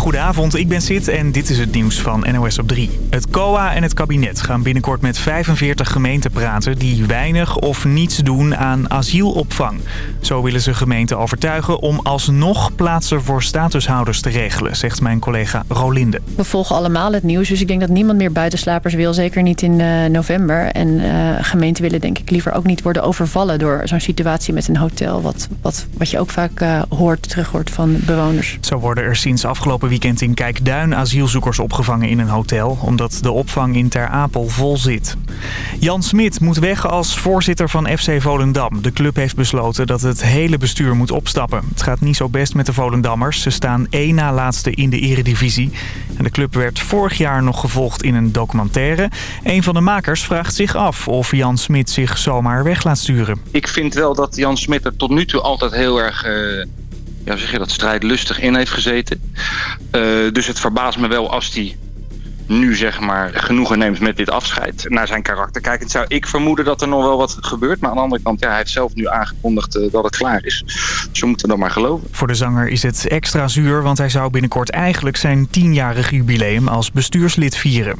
Goedenavond, ik ben Sid en dit is het nieuws van NOS op 3. Het COA en het kabinet gaan binnenkort met 45 gemeenten praten... die weinig of niets doen aan asielopvang. Zo willen ze gemeenten overtuigen om alsnog plaatsen voor statushouders te regelen... zegt mijn collega Rolinde. We volgen allemaal het nieuws, dus ik denk dat niemand meer buitenslapers wil. Zeker niet in uh, november. En uh, gemeenten willen denk ik liever ook niet worden overvallen... door zo'n situatie met een hotel. Wat, wat, wat je ook vaak uh, hoort, terug hoort van bewoners. Zo worden er sinds afgelopen weekend in Kijkduin asielzoekers opgevangen in een hotel... omdat de opvang in Ter Apel vol zit. Jan Smit moet weg als voorzitter van FC Volendam. De club heeft besloten dat het hele bestuur moet opstappen. Het gaat niet zo best met de Volendammers. Ze staan één na laatste in de eredivisie. En de club werd vorig jaar nog gevolgd in een documentaire. Een van de makers vraagt zich af of Jan Smit zich zomaar weg laat sturen. Ik vind wel dat Jan Smit er tot nu toe altijd heel erg... Uh ja, zeg je dat, strijdlustig in heeft gezeten. Uh, dus het verbaast me wel als hij nu zeg maar genoegen neemt met dit afscheid naar zijn karakter kijkend, zou ik vermoeden dat er nog wel wat gebeurt. Maar aan de andere kant, ja, hij heeft zelf nu aangekondigd uh, dat het klaar is. Dus we moeten dan maar geloven. Voor de zanger is het extra zuur, want hij zou binnenkort eigenlijk zijn tienjarig jubileum als bestuurslid vieren.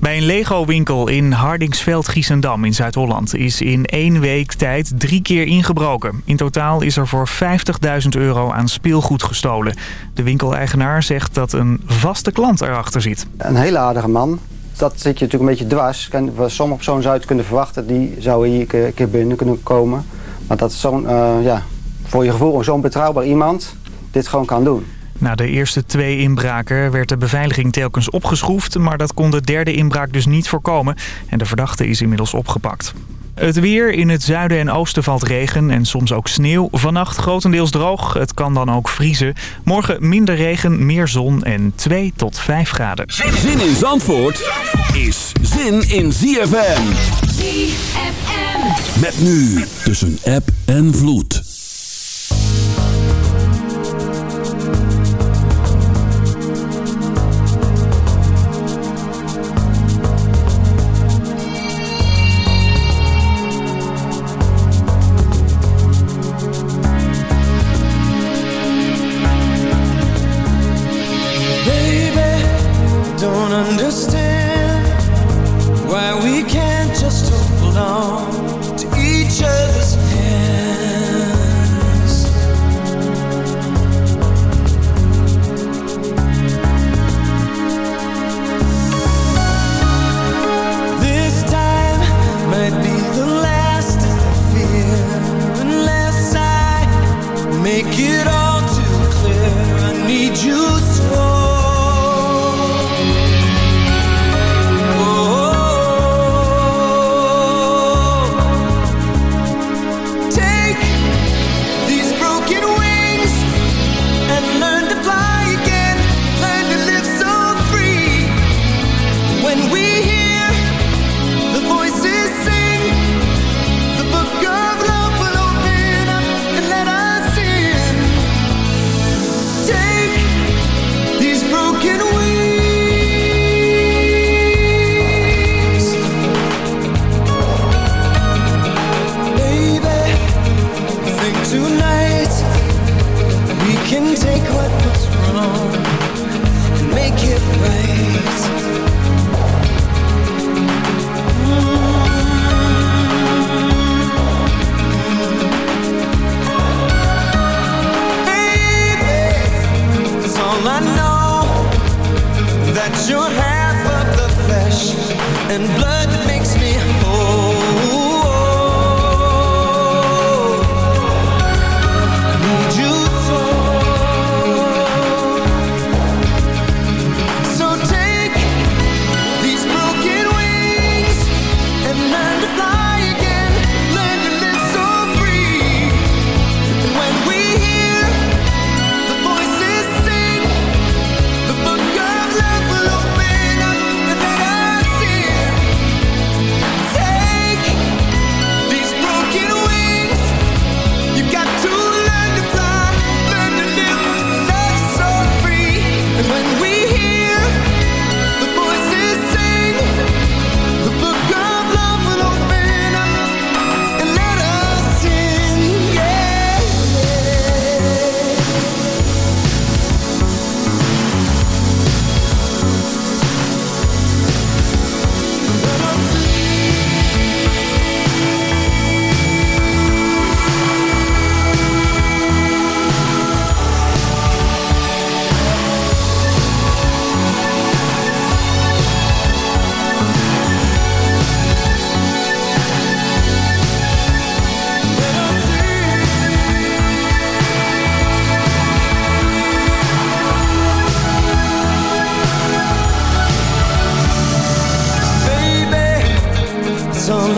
Bij een Lego-winkel in Hardingsveld-Giessendam in Zuid-Holland is in één week tijd drie keer ingebroken. In totaal is er voor 50.000 euro aan speelgoed gestolen. De winkeleigenaar zegt dat een vaste klant erachter zit. Een hele aardige man. Dat zit je natuurlijk een beetje dwars. Sommige personen zou je kunnen verwachten, die zou hier een keer binnen kunnen komen. Maar dat zo'n, uh, ja, voor je gevoel zo'n betrouwbaar iemand dit gewoon kan doen. Na de eerste twee inbraken werd de beveiliging telkens opgeschroefd... maar dat kon de derde inbraak dus niet voorkomen en de verdachte is inmiddels opgepakt. Het weer. In het zuiden en oosten valt regen en soms ook sneeuw. Vannacht grotendeels droog. Het kan dan ook vriezen. Morgen minder regen, meer zon en 2 tot 5 graden. Zin in Zandvoort is zin in ZFM. ZFM. Met nu tussen app en vloed.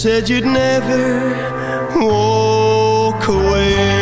Said you'd never walk away.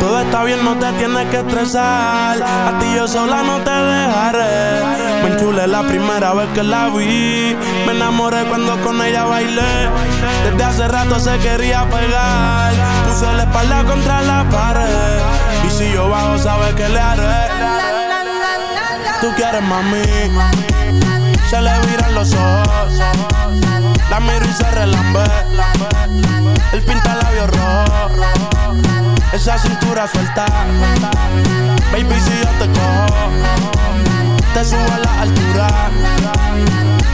Todo está bien, no te tienes que estresar. A ti yo sola no te dejaré. Me enchulé la primera vez que la vi. Me enamoré cuando con ella bailé. Desde hace rato se quería pegar. Puse la espalda contra la pared. Y si yo bajo, sabes que le haré. Tú quieres mami. Se le viran los ojos. La miro y se relambe. El pinta labios rojo. Esa cintura suelta. Baby, si yo te cojo, te subo a la altura.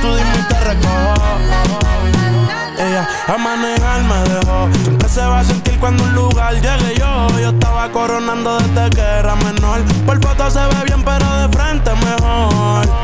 Tú dime y te recojo. Ella a manejar me dejó. Siempre se va a sentir cuando un lugar llegue yo. Yo estaba coronando desde que era menor. Por foto se ve bien, pero de frente mejor.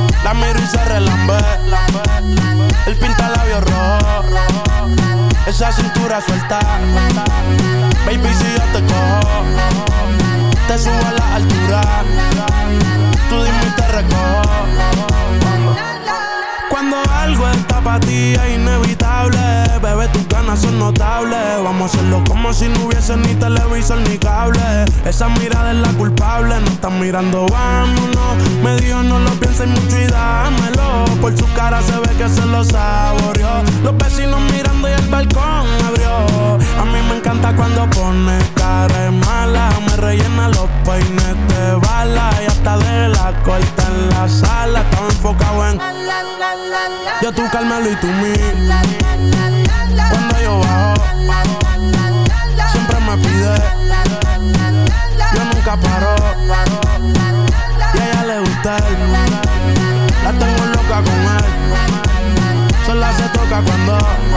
La miro y se relambé. El pinta labios rojo. Esa cintura suelta. Baby, si yo te cojo, te subo a la altura. Tú dime y te. Cuando algo está para ti es inevitable, bebé, tus ganas son notables. Vamos a hacerlo como si no hubiese ni televisor ni cable. Esa mirada es la culpable, no estás mirando, vámonos. Su cara se ve que se lo saboreó. Los vecinos mirando y el balcón abrió. A mí me encanta cuando pone cara mala. Me rellena los peines de bala. Y hasta de la corta en la sala. Estaba enfocado en. Yo tú Carmelo y tú mí. Cuando yo bajo, siempre me pide. Yo nunca paro. cuando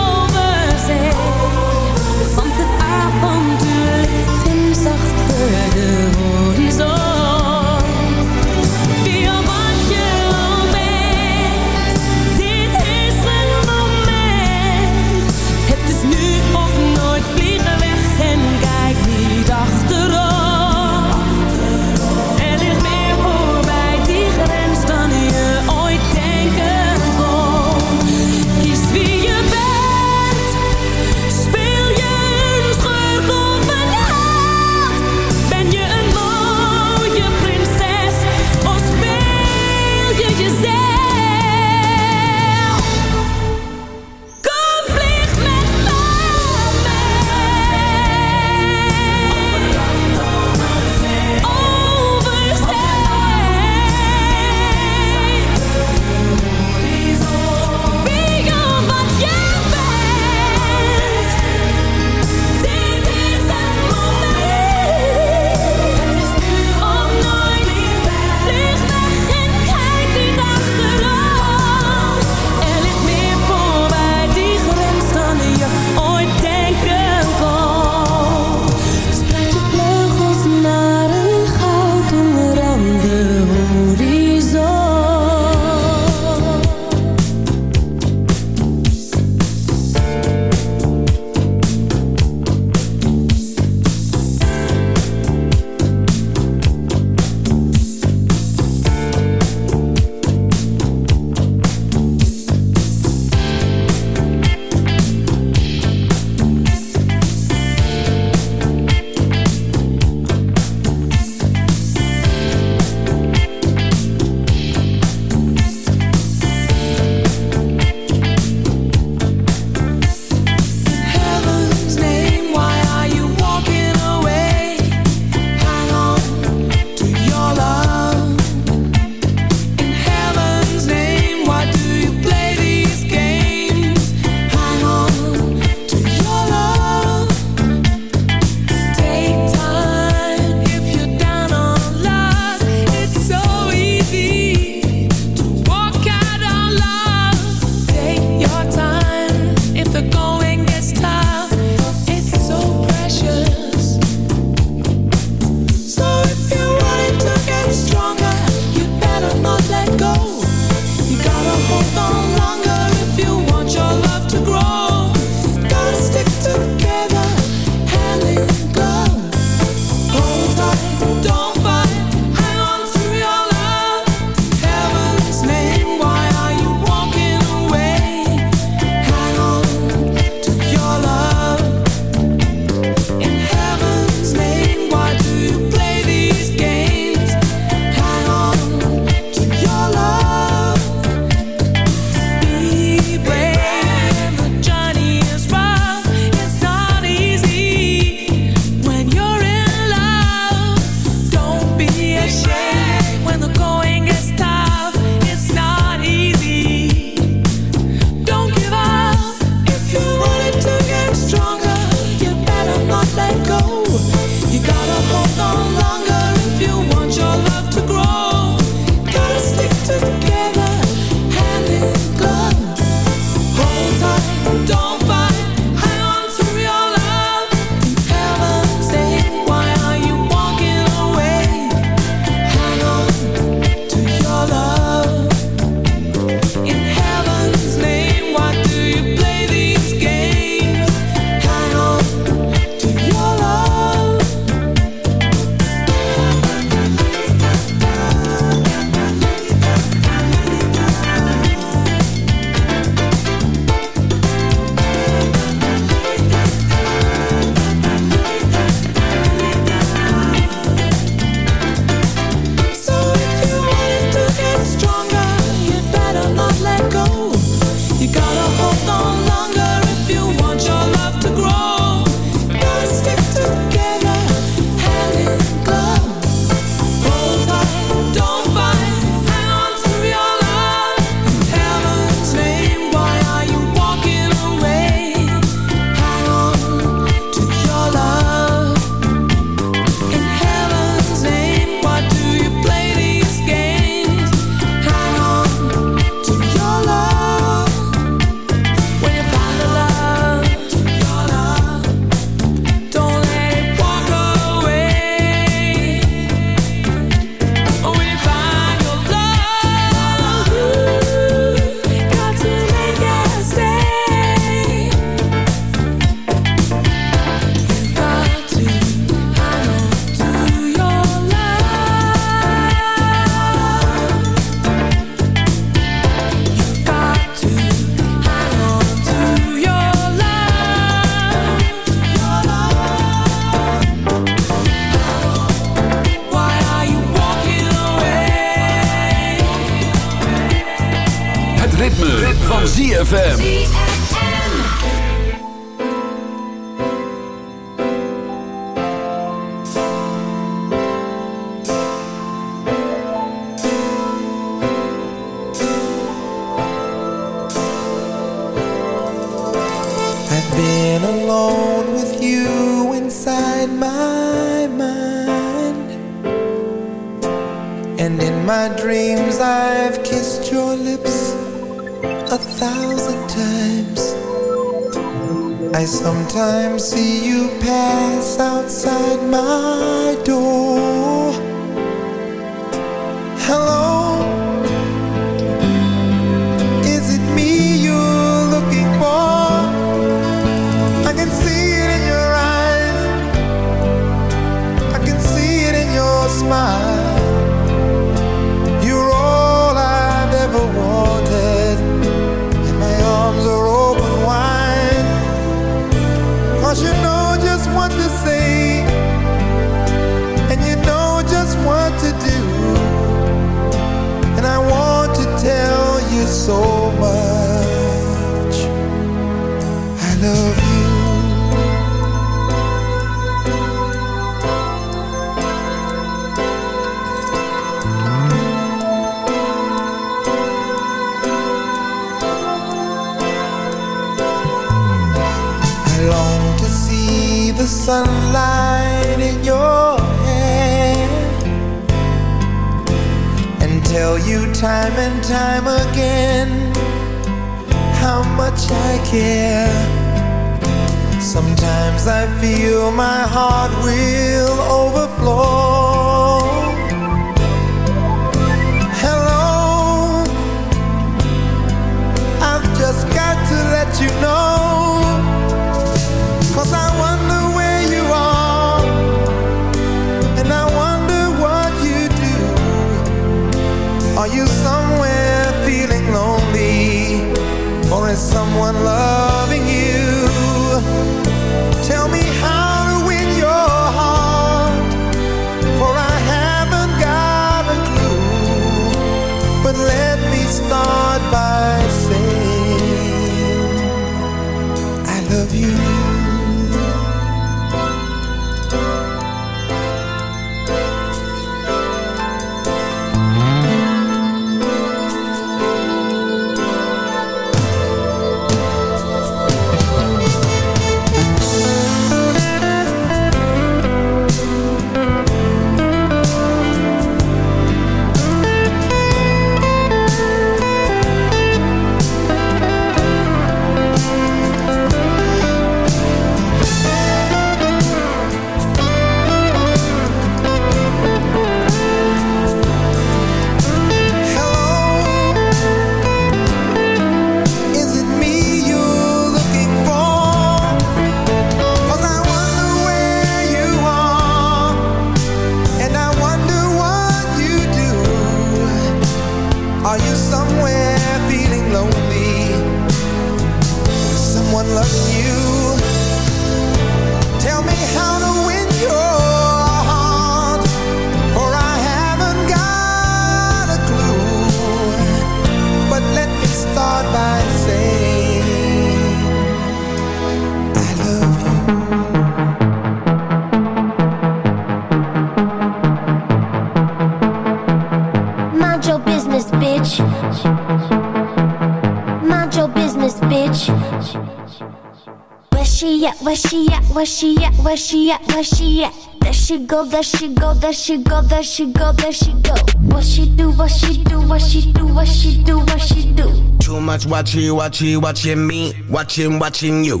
where she at, where she at, where she at? There she go, there she go, there she go, there she go, there she go. What she do, what she do, what she do, what she do, what she do. Too much watching, watching, watching me, watching, watching you.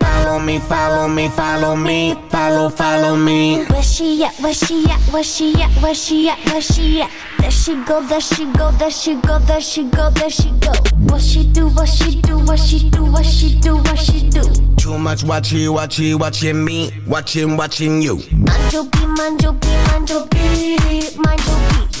Follow me, follow me, follow me, follow, follow me. Where she at? Where she at? Where she at? Where she at? Where she at? There she go, there she go, there she go, there she go, there she go. What she do? What she do? What she do? What she do? What she do? Too much watchy, watchy, watching me, watching, watching you. Manjo B, manjo B, manjo B, manjo B.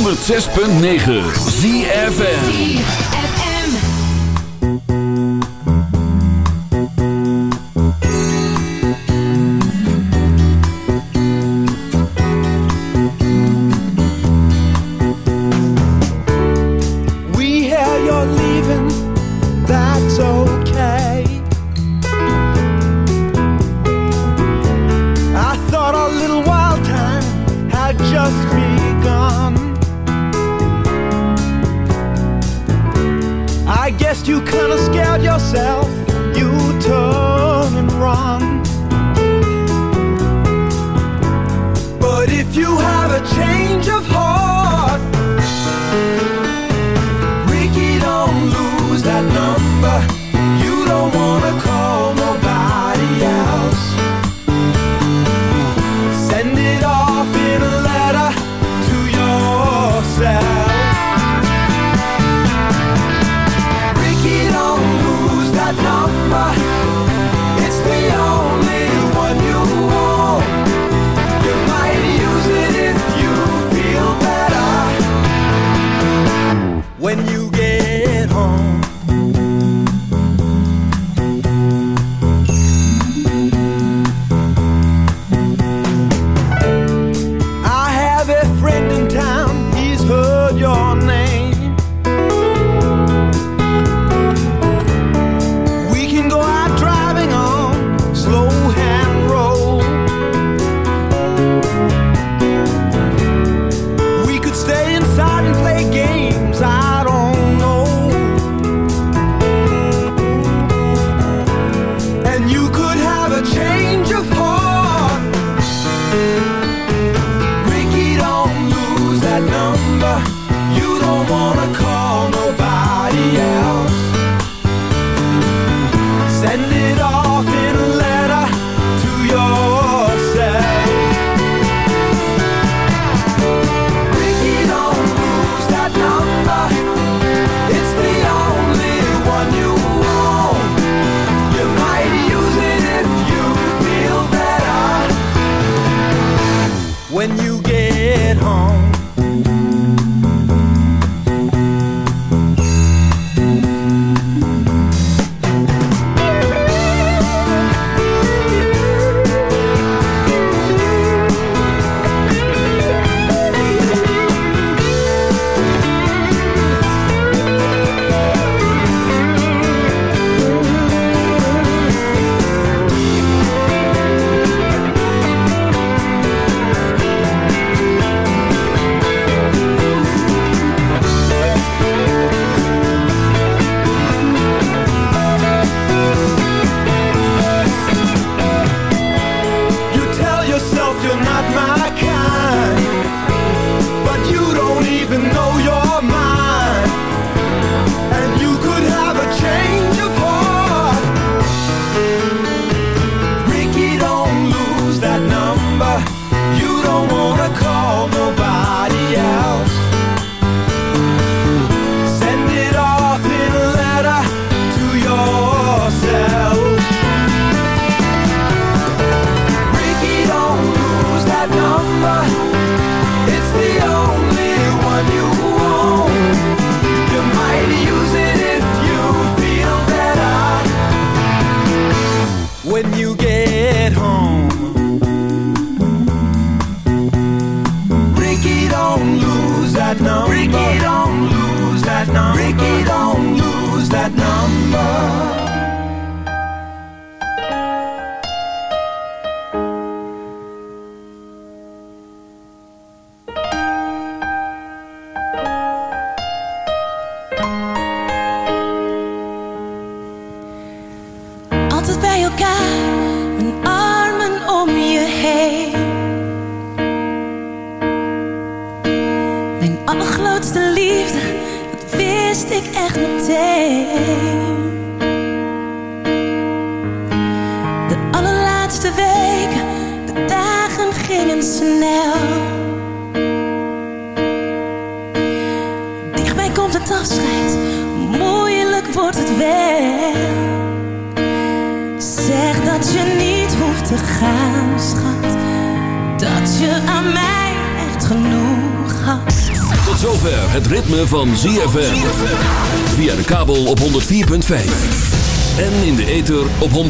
106.9 ZFN You kinda scared yourself,